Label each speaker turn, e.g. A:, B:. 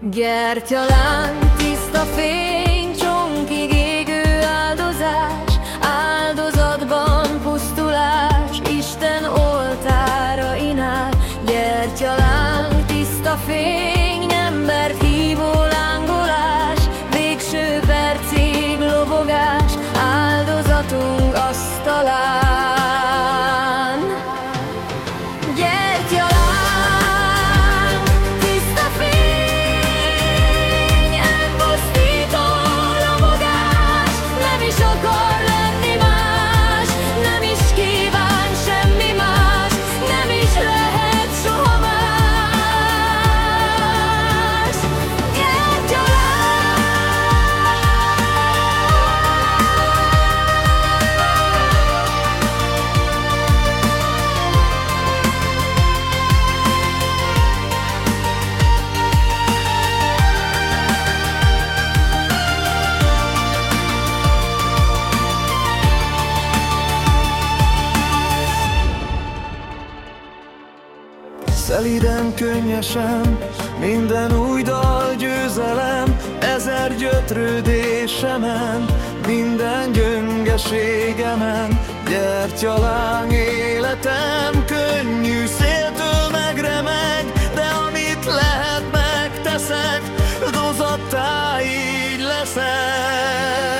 A: Gyertyaláng, tiszta fény, csonkig égő áldozás, áldozatban pusztulás, Isten oltára inál. Gyertyaláng, tiszta fény, embert hívó lángolás, végső percig lobogás, áldozatunk asztalán.
B: Szeliden, könnyesen, minden új dal győzelem Ezer gyötrődésemen, minden gyöngeségemen Gyertyaláng életem, könnyű széltől megremeg De amit lehet megteszek, dozattá így leszek